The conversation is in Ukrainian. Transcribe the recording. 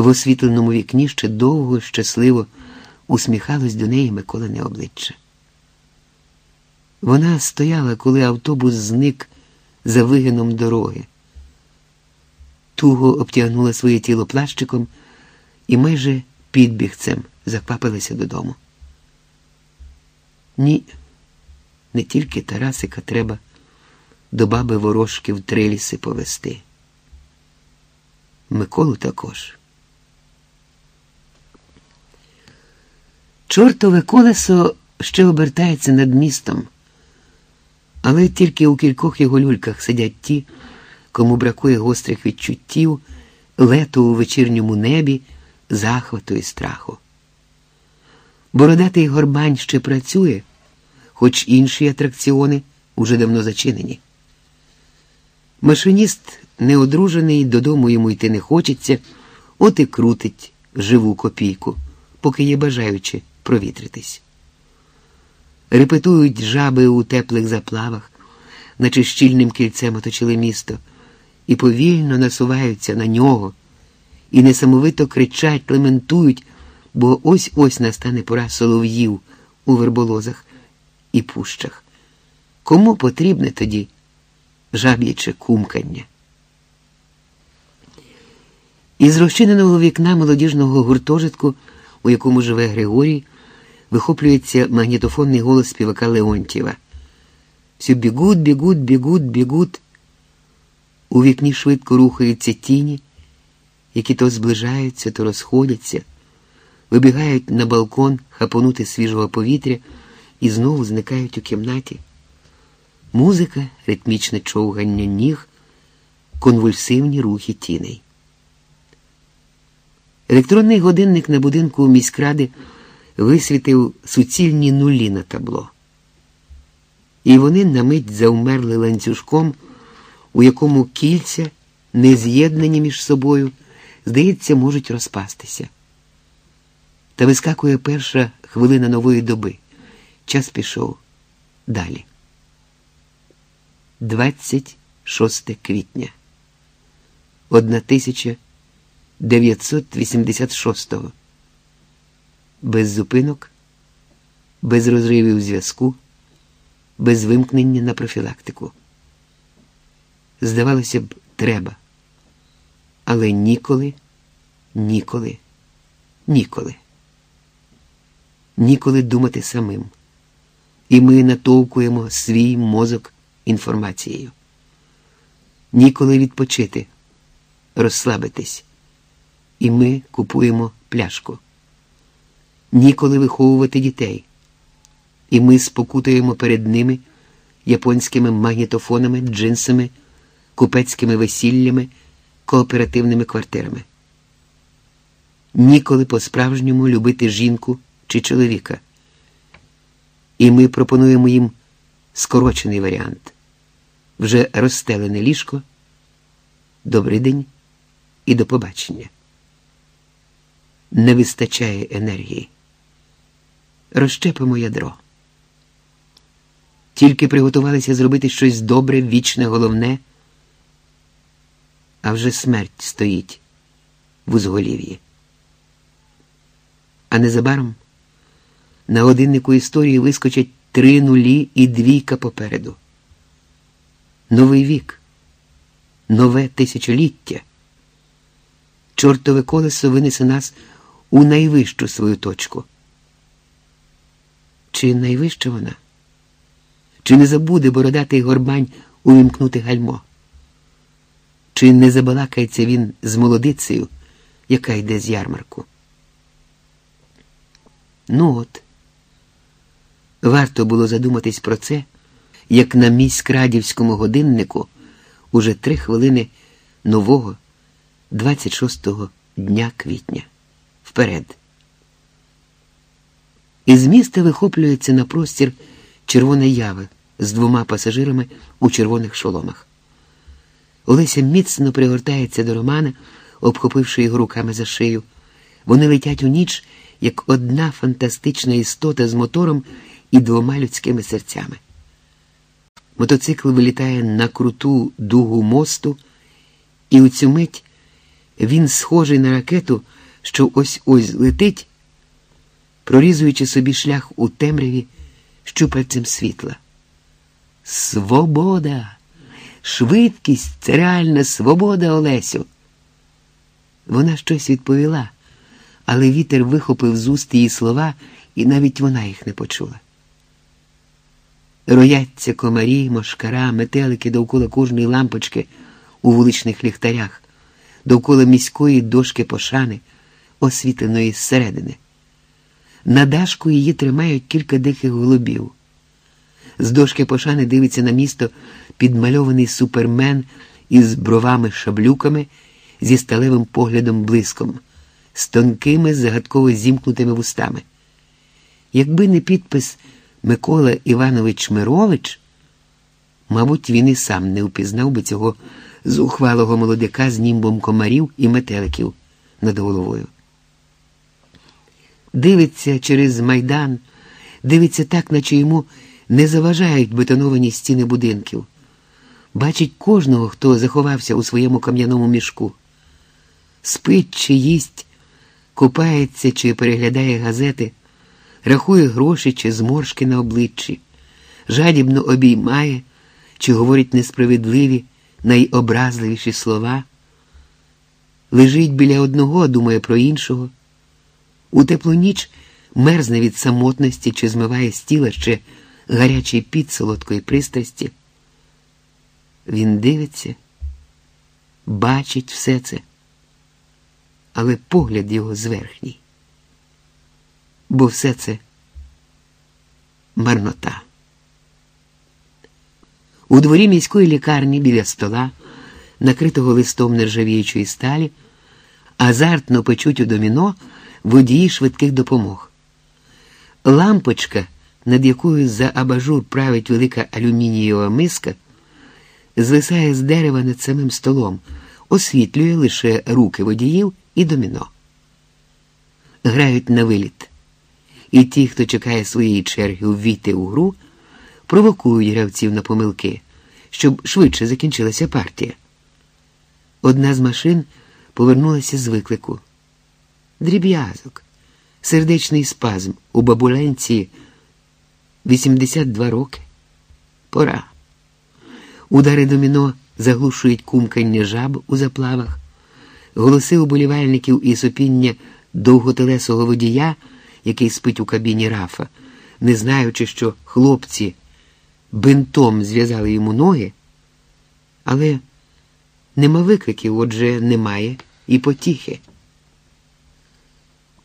В освітленому вікні ще довго, щасливо усміхалось до неї Миколине обличчя. Вона стояла, коли автобус зник за вигином дороги, туго обтягнула своє тіло плащиком і майже підбігцем заквапилася додому. Ні, не тільки Тарасика треба до баби ворожки в триліси повести. Миколу також. Чортове колесо ще обертається над містом, але тільки у кількох його люльках сидять ті, кому бракує гострих відчуттів, лету у вечірньому небі, захвату і страху. Бородатий горбань ще працює, хоч інші атракціони уже давно зачинені. Машиніст неодружений, додому йому йти не хочеться, от і крутить живу копійку, поки є бажаючи провітритись. Репетують жаби у теплих заплавах, наче щільним кільцем оточили місто, і повільно насуваються на нього, і несамовито кричать, лементують, бо ось ось настане пора солов'їв у верболозах і пущах. Кому потрібне тоді жаб'яче кумкання? Із розчиненого вікна молодіжного гуртожитку, у якому живе Григорій, вихоплюється магнітофонний голос співака Леонтьєва. Все бігут, бігут, бігут, бігут. У вікні швидко рухаються тіні, які то зближаються, то розходяться, вибігають на балкон хапонути свіжого повітря і знову зникають у кімнаті. Музика, ритмічне човгання ніг, конвульсивні рухи тіней. Електронний годинник на будинку міськради висвітив суцільні нулі на табло. І вони на мить завмерли ланцюжком, у якому кільця, не з'єднані між собою, здається, можуть розпастися. Та вискакує перша хвилина нової доби. Час пішов далі. 26 квітня. 1986 Без зупинок, без розривів зв'язку, без вимкнення на профілактику. Здавалося б, треба. Але ніколи, ніколи, ніколи. Ніколи думати самим. І ми натовкуємо свій мозок інформацією. Ніколи відпочити, розслабитись. І ми купуємо пляшку. Ніколи виховувати дітей. І ми спокутуємо перед ними японськими магнітофонами, джинсами, купецькими весіллями, кооперативними квартирами. Ніколи по-справжньому любити жінку чи чоловіка. І ми пропонуємо їм скорочений варіант вже розстелене ліжко. Добрий день і до побачення. Не вистачає енергії. Розщепимо ядро. Тільки приготувалися зробити щось добре, вічне, головне, а вже смерть стоїть в узголів'ї. А незабаром на годиннику історії вискочать три нулі і двійка попереду. Новий вік, нове тисячоліття. Чортове колесо винесе нас у найвищу свою точку. Чи найвища вона? Чи не забуде бородатий горбань увімкнути гальмо? Чи не забалакається він з молодицею, яка йде з ярмарку? Ну от. Варто було задуматись про це, як на міськрадівському годиннику уже три хвилини нового 26-го дня квітня. Вперед. Із міста вихоплюється на простір червона ява з двома пасажирами у червоних шоломах. Олеся міцно пригортається до Романа, обхопивши його руками за шию. Вони летять у ніч, як одна фантастична істота з мотором і двома людськими серцями. Мотоцикл вилітає на круту дугу мосту, і у цю мить Він схожий на ракету, що ось ось летить, прорізуючи собі шлях у темряві щупальцем світла. Свобода! Швидкість це реальна свобода, Олесю. Вона щось відповіла, але вітер вихопив з уст її слова, і навіть вона їх не почула. Рояться комарі, мошкара, метелики довкола кожної лампочки у вуличних ліхтарях, довкола міської дошки пошани, освітленої зсередини. На дашку її тримають кілька диких голубів. З дошки пошани дивиться на місто підмальований супермен із бровами-шаблюками, зі сталевим поглядом блиском, з тонкими загадково зімкнутими вустами. Якби не підпис Микола Іванович Мирович, мабуть, він і сам не впізнав би цього зухвалого молодика з німбом комарів і метеликів над головою. Дивиться через майдан, дивиться так, наче йому не заважають бетоновані стіни будинків. Бачить кожного, хто заховався у своєму кам'яному мішку. Спить чи їсть, купається чи переглядає газети, рахує гроші чи зморшки на обличчі, жадібно обіймає чи говорить несправедливі, найобразливіші слова. Лежить біля одного, думає про іншого. У теплу ніч мерзне від самотності чи змиває з тіла ще гарячий під солодкої пристрасті. Він дивиться, бачить все це, але погляд його зверхній. Бо все це марнота. У дворі міської лікарні біля стола, накритого листом нержавіючої сталі, азартно печуть у доміно водії швидких допомог. Лампочка, над якою за абажур править велика алюмінієва миска, звисає з дерева над самим столом, освітлює лише руки водіїв і доміно. Грають на виліт. І ті, хто чекає своєї черги увійти у гру, провокують гравців на помилки, щоб швидше закінчилася партія. Одна з машин повернулася з виклику. Дріб'язок, сердечний спазм у бабуленці 82 роки. Пора. Удари доміно заглушують кумкання жаб у заплавах, голоси уболівальників і сопіння довготелесого водія, який спить у кабіні рафа, не знаючи, що хлопці бинтом зв'язали йому ноги, але нема викликів, отже, немає і потіхи.